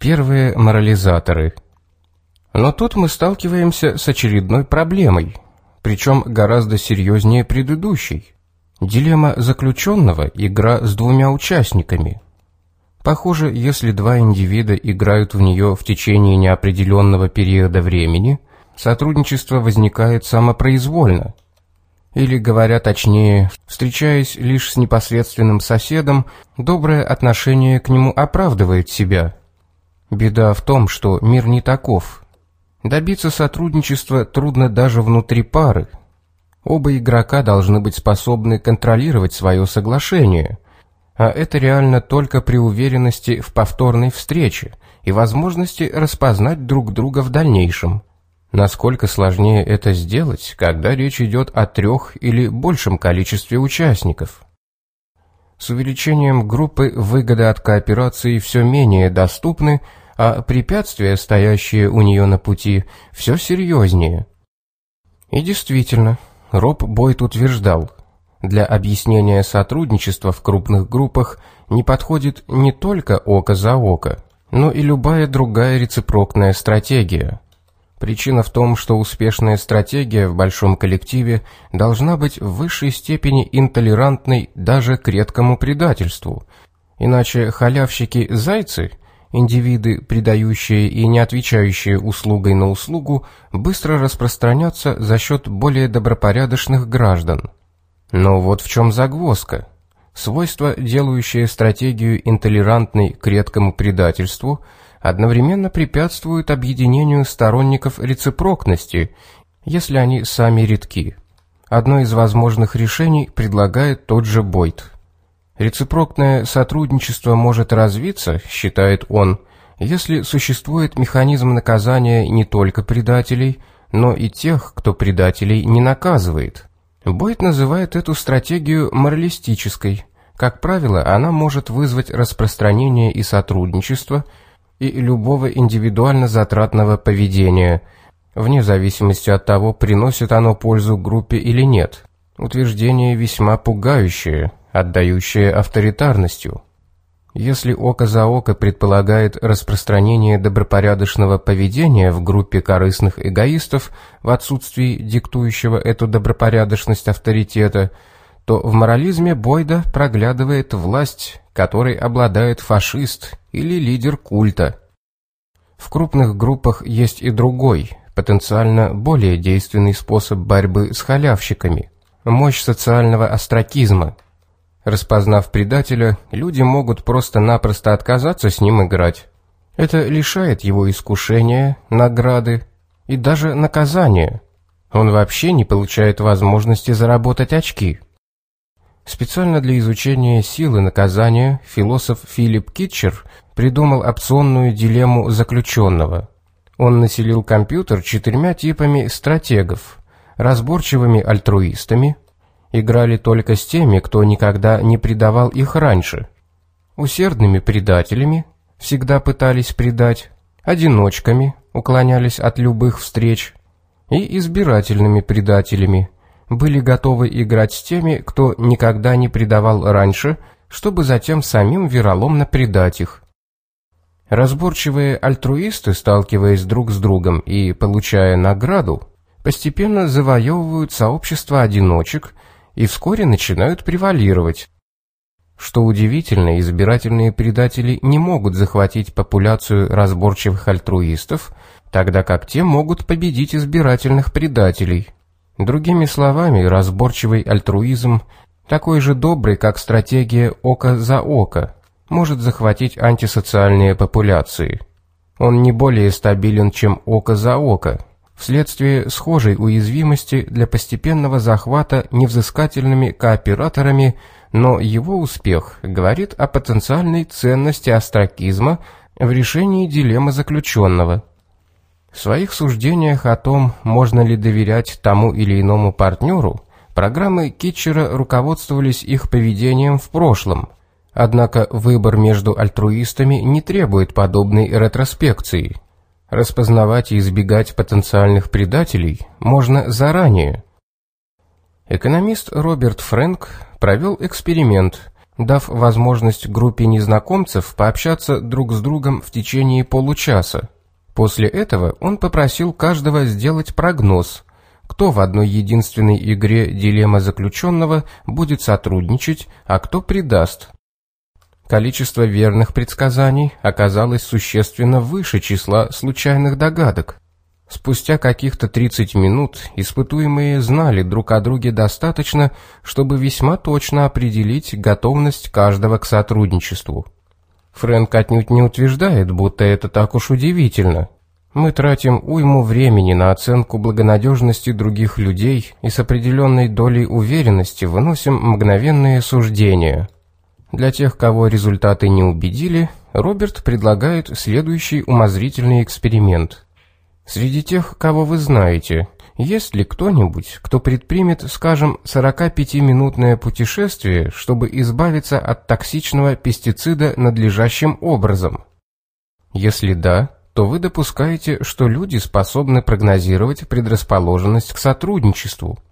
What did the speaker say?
Первые морализаторы. Но тут мы сталкиваемся с очередной проблемой, причем гораздо серьезнее предыдущей. Дилемма заключенного – игра с двумя участниками. Похоже, если два индивида играют в нее в течение неопределенного периода времени, сотрудничество возникает самопроизвольно. Или, говоря точнее, встречаясь лишь с непосредственным соседом, доброе отношение к нему оправдывает себя. Беда в том, что мир не таков. Добиться сотрудничества трудно даже внутри пары – Оба игрока должны быть способны контролировать свое соглашение, а это реально только при уверенности в повторной встрече и возможности распознать друг друга в дальнейшем. Насколько сложнее это сделать, когда речь идет о трех или большем количестве участников? С увеличением группы выгоды от кооперации все менее доступны, а препятствия, стоящие у нее на пути, все серьезнее. И действительно, Роб Бойт утверждал, для объяснения сотрудничества в крупных группах не подходит не только око за око, но и любая другая рецепрокная стратегия. Причина в том, что успешная стратегия в большом коллективе должна быть в высшей степени интолерантной даже к редкому предательству. Иначе халявщики-зайцы Индивиды, придающие и не отвечающие услугой на услугу, быстро распространятся за счет более добропорядочных граждан. Но вот в чем загвоздка. Свойства, делающие стратегию интолерантной к редкому предательству, одновременно препятствуют объединению сторонников рецепрокности, если они сами редки. Одно из возможных решений предлагает тот же Бойт. Рецепрокное сотрудничество может развиться, считает он, если существует механизм наказания не только предателей, но и тех, кто предателей не наказывает. Бойт называет эту стратегию моралистической. Как правило, она может вызвать распространение и сотрудничество, и любого индивидуально затратного поведения, вне зависимости от того, приносит оно пользу группе или нет. Утверждение весьма пугающее – отдающее авторитарностью. Если око за око предполагает распространение добропорядочного поведения в группе корыстных эгоистов в отсутствии диктующего эту добропорядочность авторитета, то в морализме Бойда проглядывает власть, которой обладает фашист или лидер культа. В крупных группах есть и другой, потенциально более действенный способ борьбы с халявщиками – мощь социального остракизма – Распознав предателя, люди могут просто-напросто отказаться с ним играть. Это лишает его искушения, награды и даже наказания. Он вообще не получает возможности заработать очки. Специально для изучения силы наказания философ Филипп Китчер придумал опционную дилемму заключенного. Он населил компьютер четырьмя типами стратегов – разборчивыми альтруистами – играли только с теми, кто никогда не предавал их раньше. Усердными предателями всегда пытались предать, одиночками уклонялись от любых встреч и избирательными предателями были готовы играть с теми, кто никогда не предавал раньше, чтобы затем самим вероломно предать их. Разборчивые альтруисты, сталкиваясь друг с другом и получая награду, постепенно завоевывают сообщество одиночек – и вскоре начинают превалировать. Что удивительно, избирательные предатели не могут захватить популяцию разборчивых альтруистов, тогда как те могут победить избирательных предателей. Другими словами, разборчивый альтруизм, такой же добрый, как стратегия «око за око», может захватить антисоциальные популяции. Он не более стабилен, чем «око за око», вследствие схожей уязвимости для постепенного захвата невзыскательными кооператорами, но его успех говорит о потенциальной ценности астракизма в решении дилеммы заключенного. В своих суждениях о том, можно ли доверять тому или иному партнеру, программы Китчера руководствовались их поведением в прошлом. Однако выбор между альтруистами не требует подобной ретроспекции – Распознавать и избегать потенциальных предателей можно заранее. Экономист Роберт Фрэнк провел эксперимент, дав возможность группе незнакомцев пообщаться друг с другом в течение получаса. После этого он попросил каждого сделать прогноз, кто в одной единственной игре «Дилемма заключенного» будет сотрудничать, а кто предаст. Количество верных предсказаний оказалось существенно выше числа случайных догадок. Спустя каких-то 30 минут испытуемые знали друг о друге достаточно, чтобы весьма точно определить готовность каждого к сотрудничеству. Фрэнк отнюдь не утверждает, будто это так уж удивительно. Мы тратим уйму времени на оценку благонадежности других людей и с определенной долей уверенности выносим мгновенные суждения. Для тех, кого результаты не убедили, Роберт предлагает следующий умозрительный эксперимент – Среди тех, кого вы знаете, есть ли кто-нибудь, кто предпримет, скажем, 45-минутное путешествие, чтобы избавиться от токсичного пестицида надлежащим образом? Если да, то вы допускаете, что люди способны прогнозировать предрасположенность к сотрудничеству –